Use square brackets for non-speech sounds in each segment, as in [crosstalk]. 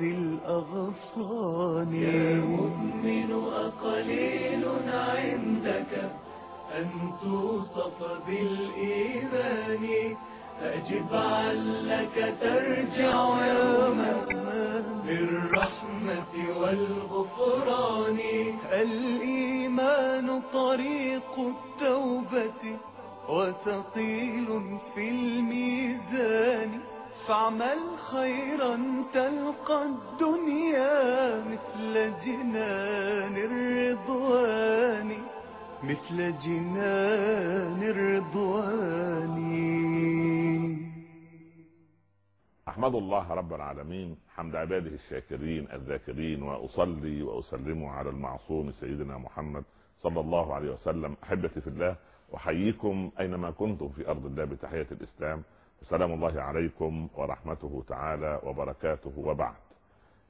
الأغصان. يا مؤمن أقليل عندك أن توصف بالإيمان. أجب علك ترجع يوما بالرحمة والغفران. الإيمان طريق التوبة وثقيل في الميزان. فاعمل خيرا تلقى الدنيا مثل جنان الرضوان مثل جنان الرضوان. أحمد الله رب العالمين حمد عباده الشاكرين الذاكرين وأصلي وأسلم على المعصوم سيدنا محمد صلى الله عليه وسلم. أحبتي في الله أحييكم أينما كنتم في أرض الله بتحية الإسلام. سلام الله عليكم ورحمته تعالى وبركاته وبعد.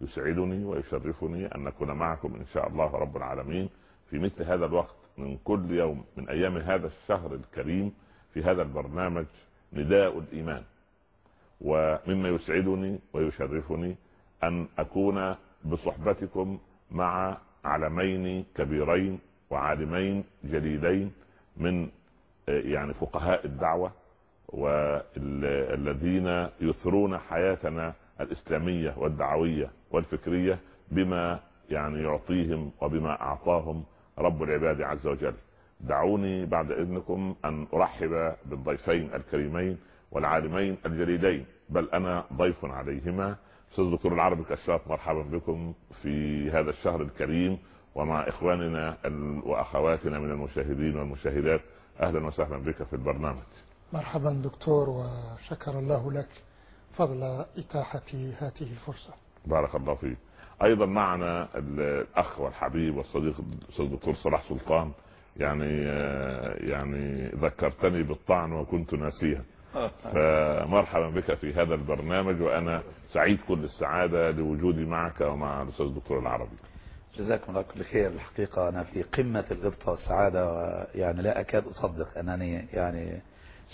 يسعدني ويشرفني أن نكون معكم إن شاء الله رب العالمين في مثل هذا الوقت من كل يوم من أيام هذا الشهر الكريم في هذا البرنامج نداء الإيمان. ومما يسعدني ويشرفني أن أكون بصحبتكم مع علمين كبيرين وعالمين جليلين من يعني فقهاء الدعوة والذين يثرون حياتنا الإسلامية والدعوية والفكرية بما يعني يعطيهم وبما أعطاهم رب العباد عز وجل. دعوني بعد إذنكم أن أرحب بالضيفين الكريمين والعالمين الجليلين بل أنا ضيف عليهما. أستاذ دكتور العربي كشاف مرحبا بكم في هذا الشهر الكريم ومع إخواننا وأخواتنا من المشاهدين والمشاهدات أهلا وسهلا بك في البرنامج. مرحبا دكتور وشكر الله لك فضل إتاحة هذه الفرصة. بارك الله فيك. أيضا معنا الأخ والحبيب والصديق الدكتور صلاح سلطان. يعني يعني ذكرتني بالطعن وكنت ناسيها. فمرحبا بك في هذا البرنامج وأنا سعيد كل السعادة لوجودي معك ومع الأستاذ الدكتور العربي. جزاكم الله كل خير. الحقيقة أنا في قمة الغبطة والسعادة ويعني لا أكاد أصدق أنني يعني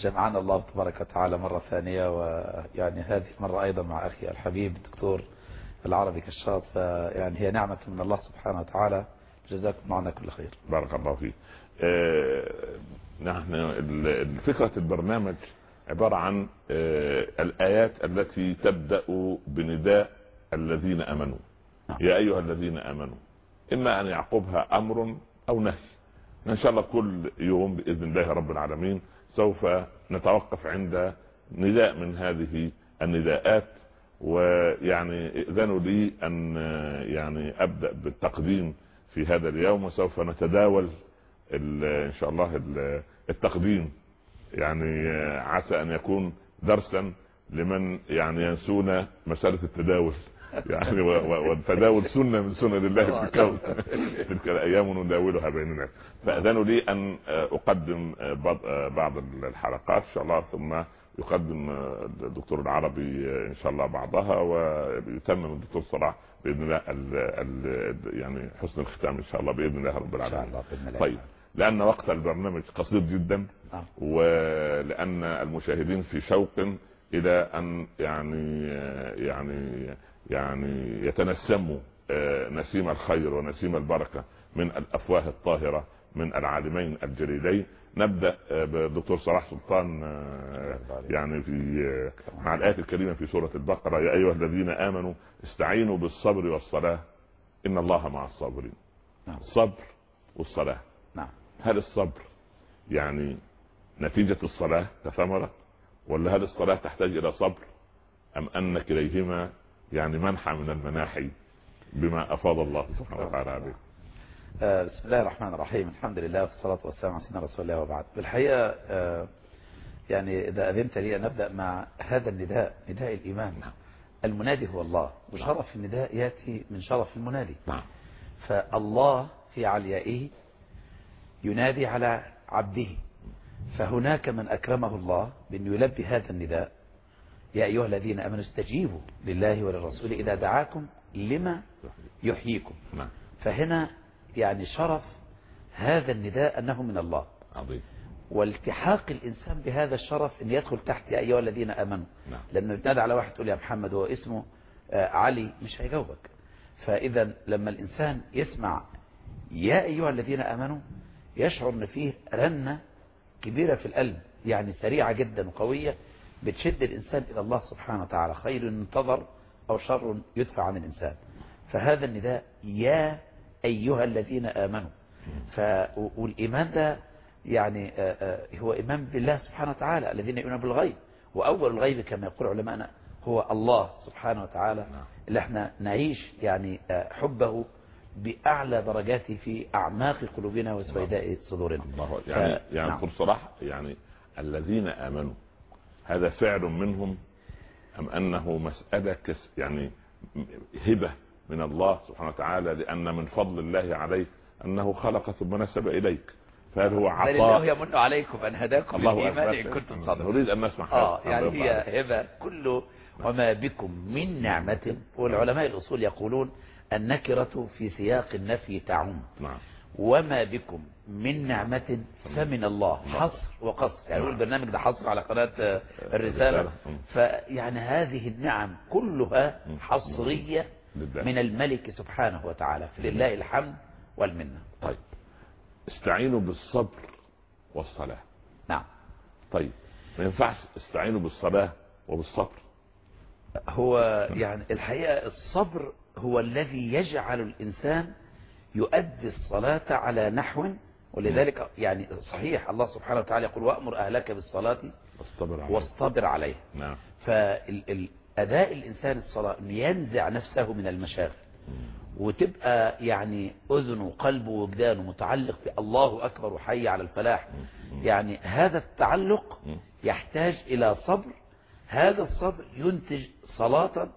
جمعنا الله تبارك وتعالى مرة ثانية ويعني هذه المرة أيضا مع أخي الحبيب الدكتور العربي كشاط يعني هي نعمة من الله سبحانه وتعالى. جزاكم معنا كل خير. بارك الله فيك. آه نحن فكرة البرنامج عبارة عن آه الآيات التي تبدأ بنداء الذين أمنوا. يا أيها الذين أمنوا إما أن يعقبها أمر أو نهي. إن شاء الله كل يوم بإذن الله رب العالمين سوف نتوقف عند نداء من هذه النداءات. ويعني ائذنوا لي أن يعني أبدأ بالتقديم في هذا اليوم وسوف نتداول إن شاء الله التقديم. يعني عسى أن يكون درسا لمن يعني ينسون مسألة التداول. [laughs] يعني والتداول سنة من سنن الله في الكون. [laughs] تلك الأيام نداولها بين الناس فاذنوا لي أن أقدم بعض الحلقات إن شاء الله ثم يقدم الدكتور العربي إن شاء الله بعضها ويتمم الدكتور صلاح بإذن الله ال ال يعني حسن الختام إن شاء الله بإذن الله رب العالمين. طيب لأن وقت البرنامج قصير جدا ولان المشاهدين في شوق إلى أن يعني يعني يعني يتنسموا نسيم الخير ونسيم البركة من الأفواه الطاهرة من العالمين الجليلين. نبدأ بالدكتور صلاح سلطان يعني في مع الايات الكريمة في سورة البقرة يا أيها الذين آمنوا استعينوا بالصبر والصلاة إن الله مع الصابرين. الصبر والصلاة. نعم. هل الصبر يعني نتيجة الصلاة كثمره ولا هل الصلاة تحتاج إلى صبر أم ان كليهما يعني منحى من المناحي بما أفاض الله سبحانه وتعالى عليه بسم الله الرحمن الرحيم. الحمد لله والصلاة والسلام على سيدنا رسول الله وبعد. بالحقيقة يعني إذا أذنت لي أن نبدأ مع هذا النداء نداء الإيمان. المنادي هو الله وشرف النداء يأتي من شرف المنادي. فالله في عليائه ينادي على عبده. فهناك من أكرمه الله بأن يلبي هذا النداء. يا أيها الذين أمنوا استجيبوا لله وللرسول إذا دعاكم لما يحييكم. فهنا يعني شرف هذا النداء أنه من الله. عظيم. والتحاق الإنسان بهذا الشرف أن يدخل تحت يا أيها الذين أمنوا. نعم. لما بتنادى على واحد تقول يا محمد هو اسمه آه، علي مش هيجاوبك. فإذا لما الإنسان يسمع يا أيها الذين آمنوا يشعر أن فيه رنة كبيرة في القلب يعني سريعة جدا وقوية بتشد الإنسان إلى الله سبحانه وتعالى خير ينتظر أو شر يدفع عن الإنسان. فهذا النداء يا أيها الذين آمنوا. ف... والإيمان ده يعني هو إيمان بالله سبحانه وتعالى الذين يؤمنون بالغيب. وأول الغيب كما يقول علماءنا هو الله سبحانه وتعالى نعم. اللي إحنا نعيش يعني حبه بأعلى درجاته في أعماق قلوبنا وسويداء صدورنا. الله يعني ف- يعني نعم. بكل صراحة يعني الذين آمنوا هذا فعل منهم أم أنه مسألة كس يعني هبة من الله سبحانه وتعالى لأن من فضل الله عليك أنه خلق ثم نسب إليك فهل هو بل الله عطاء يمن عليكم أن هداكم الله إن أكبر. كنتم صادقين نريد أن نسمع هذا. يعني. هي هبة كل وما بكم من نعمة والعلماء الأصول يقولون النكرة في سياق النفي تعم نعم وما بكم من نعمة فمن الله. حصر وقصر. يعني البرنامج ده حصر على قناة آه، الرسالة. الرسالة. فيعني هذه النعم كلها حصرية لله. من الملك سبحانه وتعالى. فلله الحمد والمنة. طيب. استعينوا بالصبر والصلاة. نعم. طيب. ما ينفعش استعينوا بالصلاة وبالصبر. هو يعني الحقيقة الصبر هو الذي يجعل الإنسان يؤدي الصلاة على نحو ولذلك يعني صحيح الله سبحانه وتعالى يقول وأمر أهلك بالصلاة والصبر عليه واصطبر عليه نعم. فأداء الإنسان الصلاة ينزع نفسه من المشاغل وتبقى يعني أذنه وقلبه ووجدانه متعلق في الله أكبر وحي على الفلاح يعني هذا التعلق يحتاج إلى صبر. هذا الصبر ينتج صلاة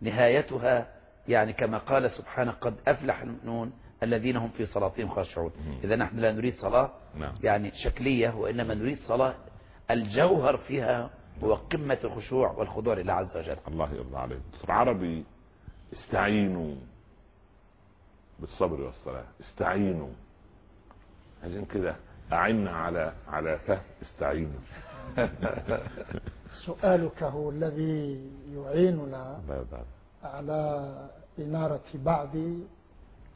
نهايتها يعني كما قال سبحانه قد أفلح المؤمنون الذين هم في صلاتهم خاشعون. إذا نحن لا نريد صلاة نعم. يعني شكلية وإنما نريد صلاة الجوهر فيها هو قمة الخشوع والخضوع لله عز وجل. الله يرضى عليك. دكتور عربي استعينوا بالصبر والصلاة. استعينوا. عشان كده أعنا على على فهم استعينوا. [laughs] سؤالك هو الذي يعيننا. على إنارة بعض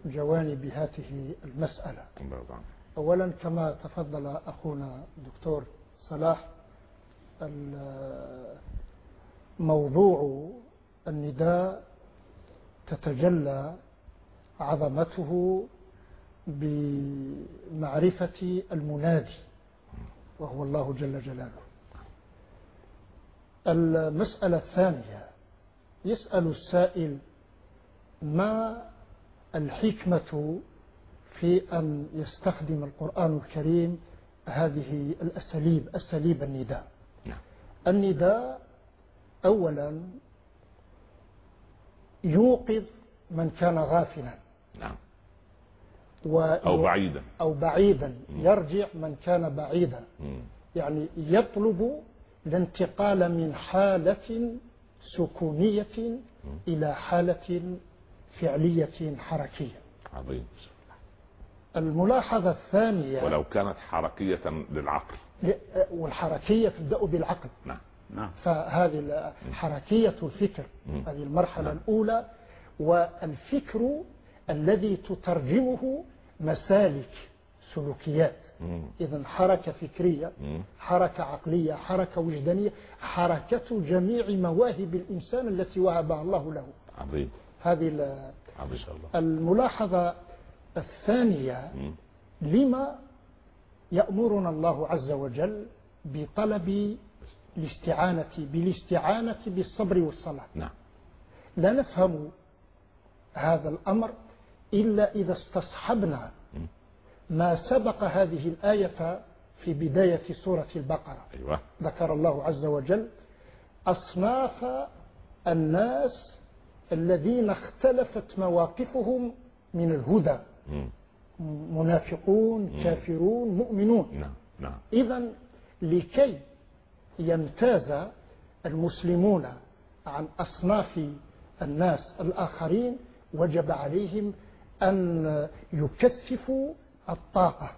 جوانب هذه المسألة. أولا كما تفضل أخونا دكتور صلاح موضوع النداء تتجلى عظمته بمعرفة المنادي وهو الله جل جلاله المسألة الثانية يسأل السائل ما الحكمة في أن يستخدم القرآن الكريم هذه الأساليب أساليب النداء. نعم. النداء أولا يوقظ من كان غافلا. نعم. و أو بعيدا. أو بعيدا. يرجع من كان بعيدا. يعني يطلب الانتقال من حالة سكونية إلى حالة فعلية حركية. عظيم. الملاحظة الثانية ولو كانت حركية للعقل. والحركية تبدأ بالعقل. نعم. نعم. فهذه حركية الفكر. هذه المرحلة نعم. الأولى. والفكر الذي تترجمه مسالك سلوكيات. إذا حركة فكرية. حركة عقلية حركة وجدانية حركة جميع مواهب الإنسان التي وهبها الله له. عظيم. هذه الملاحظة الثانية. لما يأمرنا الله عز وجل بطلب الاستعانة بالاستعانة بالصبر والصلاة. نعم. لا نفهم هذا الأمر إلا إذا استصحبنا ما سبق هذه الآية في بداية سورة البقرة. أيوة. ذكر الله عز وجل أصناف الناس الذين اختلفت مواقفهم من الهدى. منافقون كافرون مؤمنون. نعم نعم. إذا لكي يمتاز المسلمون عن أصناف الناس الآخرين وجب عليهم أن يكثفوا الطاقة.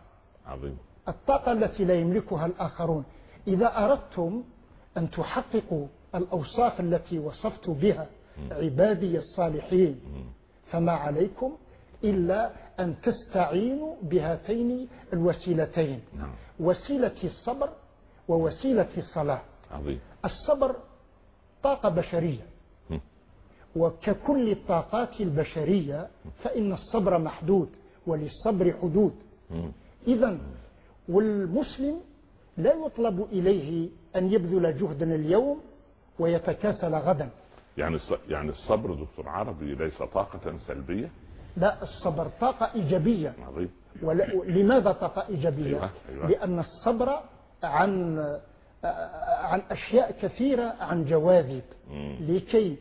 عظيم. الطاقة التي لا يملكها الآخرون. إذا أردتم أن تحققوا الأوصاف التي وصفت بها عبادي الصالحين. فما عليكم إلا أن تستعينوا بهاتين الوسيلتين. نعم. وسيلة الصبر ووسيلة الصلاة. عظيم. الصبر طاقة بشرية. وككل الطاقات البشرية فإن الصبر محدود وللصبر حدود. إذا والمسلم لا يطلب إليه أن يبذل جهدا اليوم ويتكاسل غدا. يعني يعني الصبر دكتور عربي ليس طاقة سلبية؟ لا الصبر طاقة إيجابية. عظيم. لماذا طاقة إيجابية؟ أيوة، أيوة. لأن الصبر عن عن أشياء كثيرة عن جواذب. لكي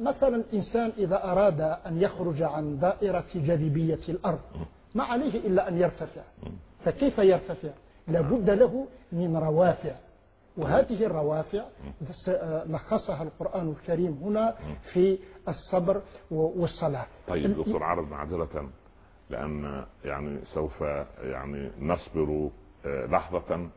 مثلا الإنسان إذا أراد أن يخرج عن دائرة جاذبية الأرض ما عليه إلا أن يرتفع. فكيف يرتفع؟ لابد له من روافع. وهذه الروافع س- لخصها القرآن الكريم هنا في الصبر والصلاة. طيب دكتور عرب معذرة لأن يعني سوف يعني نصبر آه، لحظة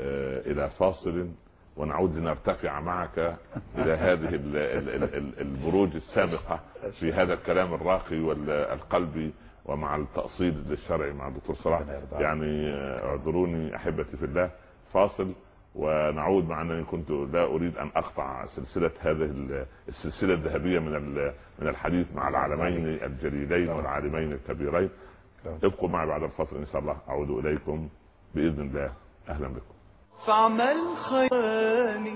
آه، إلى فاصل ونعود لنرتفع معك [laughs] إلى هذه ال- ال- ال- ال- البروج السابقة في هذا الكلام الراقي والقلبي ومع التأصيل الشرعي مع الدكتور صلاح. يعني آه، اعذروني أحبتي في الله. فاصل ونعود مع أنني كنت لا أريد أن أقطع سلسلة هذه ال- السلسلة الذهبية من من الحديث مع العالمين الجليلين والعالمين الكبيرين. ابقوا معي بعد الفصل إن شاء الله. أعود إليكم بإذن الله. أهلا بكم. فاعمل خيراني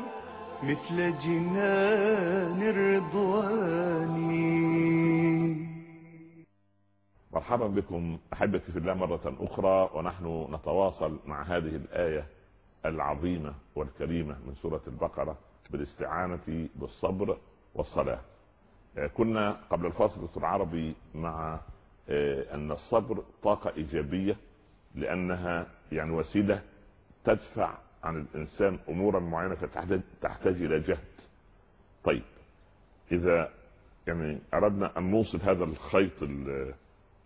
مثل جنان الرضوان. مرحبا بكم أحبتي في الله مرة أخرى ونحن نتواصل مع هذه الآية العظيمة والكريمة من سورة البقرة بالاستعانة بالصبر والصلاة. آه، كنا قبل الفاصل دكتور عربي مع آه، أن الصبر طاقة إيجابية لأنها يعني وسيلة تدفع عن الإنسان أمورا معينة فتحتاج تحتاج إلى جهد. طيب إذا يعني أردنا أن نوصل هذا الخيط ال-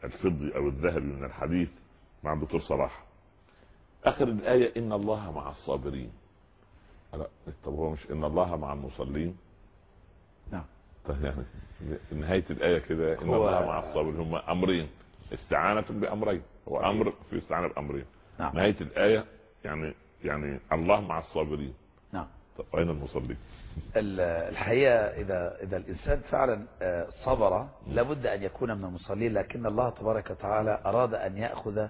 الفضي أو الذهبي من الحديث مع الدكتور صلاح آخر الآية إن الله مع الصابرين. لا طب هو مش إن الله مع المصلين؟ نعم. طيب يعني نهاية الآية كده إن هو- الله مع الصابرين هم أمرين. استعانة بأمرين هو. أمر في استعانة بأمرين. نعم. نهاية الآية يعني يعني الله مع الصابرين. نعم. طب أين المصلين؟ ال- الحقيقة إذا إذا الإنسان فعلا آه، صبر لابد أن يكون من المصلين لكن الله تبارك وتعالى أراد أن يأخذ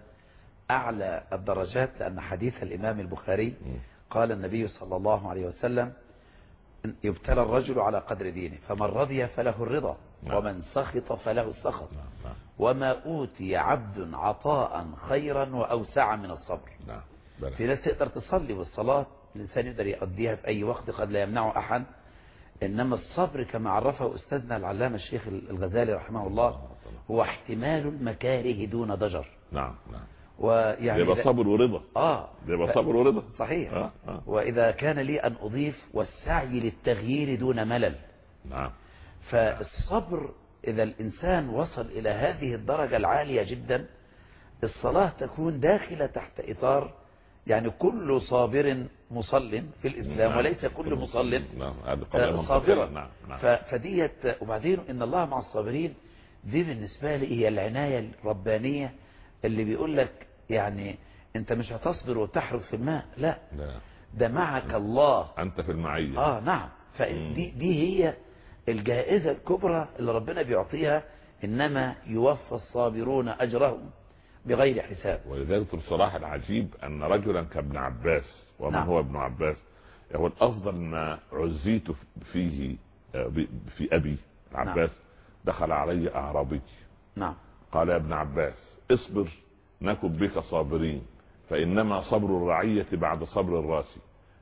أعلى الدرجات لأن حديث الإمام البخاري قال النبي صلى الله عليه وسلم يبتلى الرجل على قدر دينه فمن رضي فله الرضا نعم. ومن سخط فله السخط. نعم نعم. وما أوتي عبد عطاء خيرا وأوسع من الصبر. في ناس تقدر تصلي والصلاة الإنسان يقدر يقضيها في أي وقت قد لا يمنعه أحد إنما الصبر كما عرفه أستاذنا العلامة الشيخ الغزالي رحمه الله. هو احتمال المكاره دون ضجر. نعم نعم. ويعني يبقى صبر ورضا. آه. يبقى صبر ورضا. صحيح. آه، آه. وإذا كان لي أن أضيف والسعي للتغيير دون ملل. نعم. فالصبر إذا الإنسان وصل إلى هذه الدرجة العالية جدا الصلاة تكون داخلة تحت إطار يعني كل صابر مصل في الإسلام نعم. وليس كل مصل. نعم. آه،. صابرا نعم. نعم. فديت وبعدين إن الله مع الصابرين دي بالنسبة لي هي العناية الربانية اللي بيقول لك يعني أنت مش هتصبر وتحرث في الماء لا. ده معك الله. أنت في المعية. آه نعم. فدي دي هي الجائزة الكبرى اللي ربنا بيعطيها إنما يوفى الصابرون أجرهم بغير حساب. ولذلك الصراحة العجيب أن رجلا كابن عباس ومن نعم. هو ابن عباس؟ هو الأفضل ما عزيت فيه آه، في أبي عباس دخل علي أعرابي. نعم. قال يا ابن عباس اصبر. نكن بك صابرين فإنما صبر الرعية بعد صبر الرأس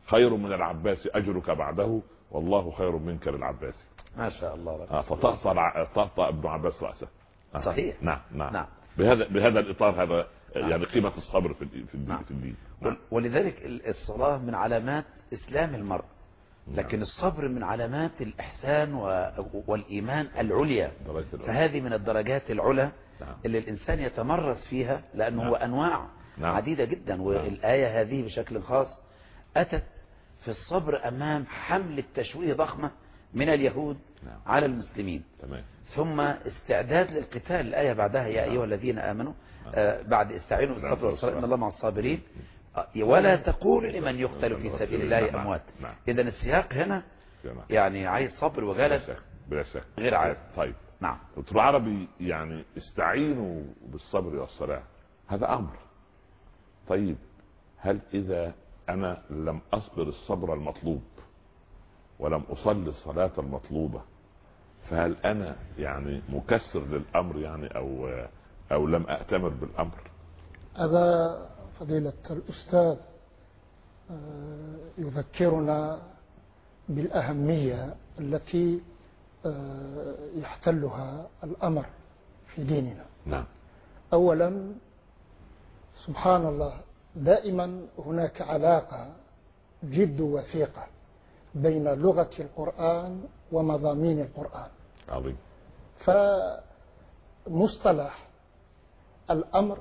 خير من العباس أجرك بعده والله خير منك للعباس ما شاء الله رب. آه، الع- طأطأ ابن عباس رأسه آه. صحيح. نعم نعم نعم. بهذا بهذا الإطار هذا نعم. يعني قيمة الصبر في الدين في الدين, نعم. في الدين. ول- ولذلك ال- الصلاة من علامات إسلام المرء نعم. لكن الصبر من علامات الإحسان و- والإيمان العليا. فهذه من الدرجات العلى نعم. اللي الإنسان يتمرس فيها لأنه نعم. هو أنواع نعم. عديدة جدا والآية هذه بشكل خاص أتت في الصبر أمام حمل التشويه ضخمة من اليهود نعم. على المسلمين تمام ثم استعداد للقتال الآية بعدها يا أيها الذين آمنوا آه، بعد استعينوا بالصبر والصلاة إن الله مع الصابرين آه، ولا تقولوا لمن يقتل في سبيل الله أموات نعم. إذا السياق هنا نعم. يعني عايز صبر وجلد بلا شك غير عادي. طيب نعم. دكتور عربي يعني استعينوا بالصبر والصلاة هذا أمر. طيب هل إذا أنا لم أصبر الصبر المطلوب ولم أصلي الصلاة المطلوبة فهل أنا يعني مكسر للأمر يعني أو أو لم أأتمر بالأمر؟ هذا فضيلة الأستاذ آه، يذكرنا بالأهمية التي يحتلها الأمر في ديننا. نعم. أولا سبحان الله دائما هناك علاقة جد وثيقة بين لغة القرآن ومضامين القرآن. عظيم. فمصطلح الأمر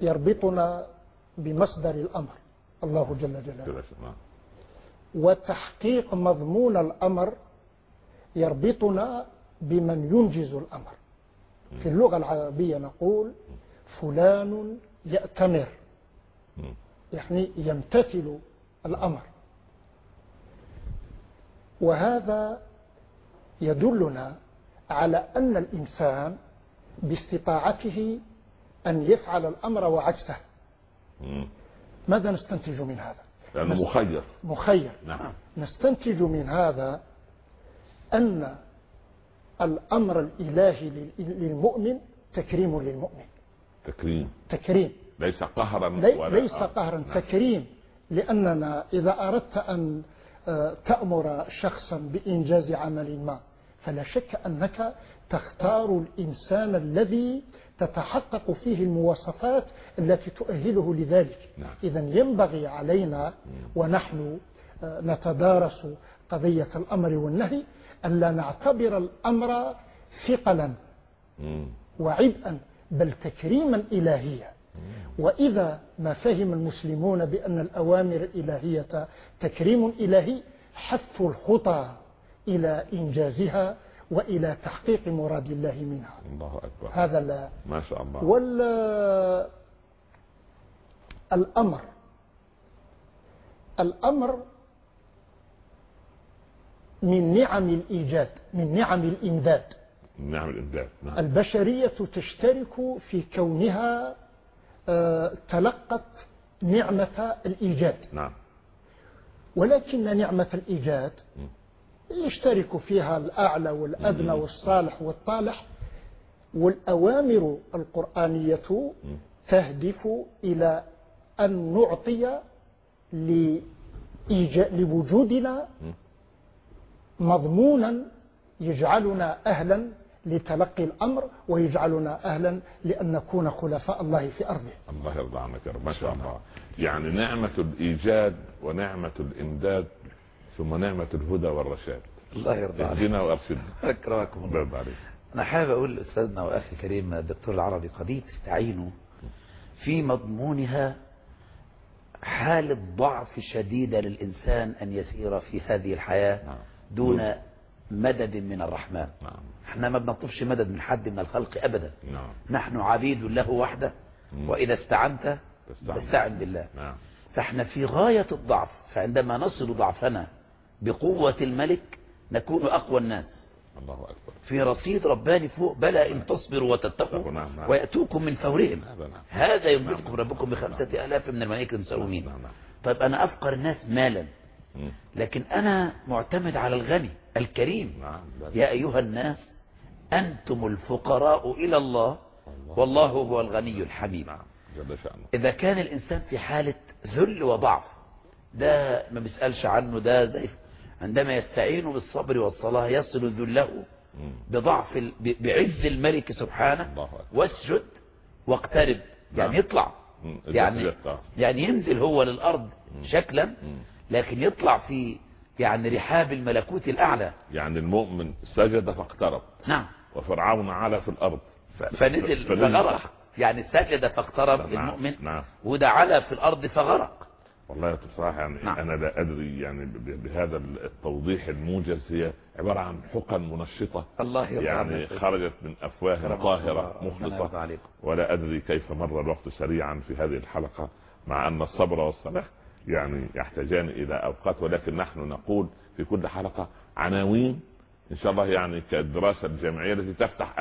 يربطنا بمصدر الأمر الله جل جلاله. نعم. وتحقيق مضمون الأمر يربطنا بمن ينجز الأمر. في اللغة العربية نقول فلان يأتمر. يعني يمتثل الأمر. وهذا يدلنا على أن الإنسان باستطاعته أن يفعل الأمر وعكسه. ماذا نستنتج من هذا؟ لأنه مخير. مخير. نعم. نستنتج من هذا أن الأمر الإلهي لل- للمؤمن تكريم للمؤمن. تكريم. تكريم. ليس قهرا لي- ولا ليس آه. قهرا نعم. تكريم. لأننا إذا أردت أن آه، تأمر شخصا بإنجاز عمل ما فلا شك أنك تختار الإنسان الذي تتحقق فيه المواصفات التي تؤهله لذلك نعم. إذا ينبغي علينا ونحن آه، نتدارس قضية الأمر والنهي ألا نعتبر الأمر ثقلا. وعبئا بل تكريما إلهيا وإذا ما فهم المسلمون بأن الأوامر الإلهية تكريم إلهي حثوا الخطى إلى إنجازها وإلى تحقيق مراد الله منها. الله أكبر. هذا لا. ما شاء الله. وال الأمر. الأمر من نعم الإيجاد من نعم الإمداد نعم الإمداد نعم. البشرية تشترك في كونها آه، تلقت نعمة الإيجاد. نعم. ولكن نعمة الإيجاد يشترك فيها الأعلى والأدنى والصالح والطالح والأوامر القرآنية تهدف إلى أن نعطي لوجودنا مضمونا يجعلنا أهلا لتلقي الأمر ويجعلنا أهلا لأن نكون خلفاء الله في أرضه. الله يرضى عنك يا رب ما شاء الله. يعني نعمة الإيجاد ونعمة الإمداد ثم نعمة الهدى والرشاد. الله يرضى عليك. اهدنا وأرشدنا. [laughs] أكرمكم الله. يرضى عليك أنا حابب أقول لأستاذنا وأخي الكريم الدكتور العربي قضية استعينوا في مضمونها حالة ضعف شديدة للإنسان أن يسير في هذه الحياة نعم. دون مدد من الرحمن. نعم. إحنا ما بنطلبش مدد من حد من الخلق أبدا. نعم. نحن عبيد له وحده. وإذا استعنت. فاستعن بالله. نعم. فإحنا في غاية الضعف. فعندما نصل ضعفنا بقوة الملك نكون أقوى الناس. الله أكبر. في رصيد رباني فوق بلى إن تصبروا وتتقوا نعم، نعم. ويأتوكم من فورهم. هذا نعم. هذا يمدكم نعم، ربكم نعم، بخمسة آلاف من الملائكة المساومين. نعم نعم طيب أنا أفقر الناس مالا. لكن أنا معتمد على الغني الكريم. نعم يا أيها الناس أنتم الفقراء إلى الله. والله هو الغني الحميد. نعم شأنه. إذا كان الإنسان في حالة ذل وضعف ده ما بيسألش عنه ده زي عندما يستعين بالصبر والصلاة يصل ذله. بضعف بعز الملك سبحانه. واسجد واقترب يعني نعم. يطلع مم. إذا يعني آه. يعني ينزل هو للأرض شكلا لكن يطلع في يعني رحاب الملكوت الأعلى يعني المؤمن سجد فاقترب نعم وفرعون علا في الأرض فنزل. فغرق يعني سجد فاقترب نعم، المؤمن نعم. وده علا في الأرض فغرق والله بصراحه يعني نعم. أنا لا أدري يعني بهذا التوضيح الموجز هي عبارة عن حقن منشطة الله يعني عنك. خرجت من يرضى مخلصة عليكم. ولا أدري كيف مر الوقت سريعا في هذه الحلقة مع أن الصبر والصلاه يعني يحتاجان إلى أوقات ولكن نحن نقول في كل حلقة عناوين إن شاء الله يعني كالدراسة الجامعية التي تفتح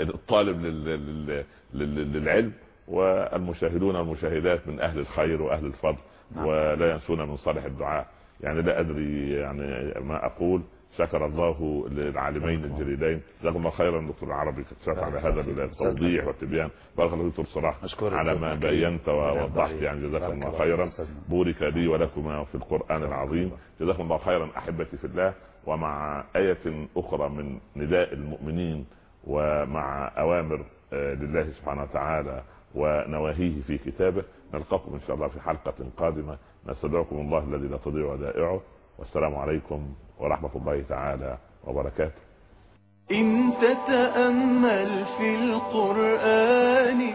ال- الطالب لل- لل- لل- للعلم والمشاهدون والمشاهدات من أهل الخير وأهل الفضل نعم. ولا ينسون من صالح الدعاء. يعني لا أدري يعني ما أقول. شكر الله للعالمين الجليلين. جزاكم الله خيرا دكتور العربي شكرا على هذا التوضيح والتبيان بارك الله دكتور صلاح. على ما. بينت ووضحت يعني جزاكم الله خيرا. بورك لي ولكما في القرآن العظيم. جزاكم الله خيرا أحبتي في الله. ومع آية أخرى من نداء المؤمنين ومع أوامر آه، لله سبحانه وتعالى ونواهيه في كتابه. نلقاكم إن شاء الله في حلقة قادمة. نستدعكم الله الذي لا تضيع ودائعه والسلام عليكم ورحمة الله تعالى وبركاته. إن تتأمل في القرآن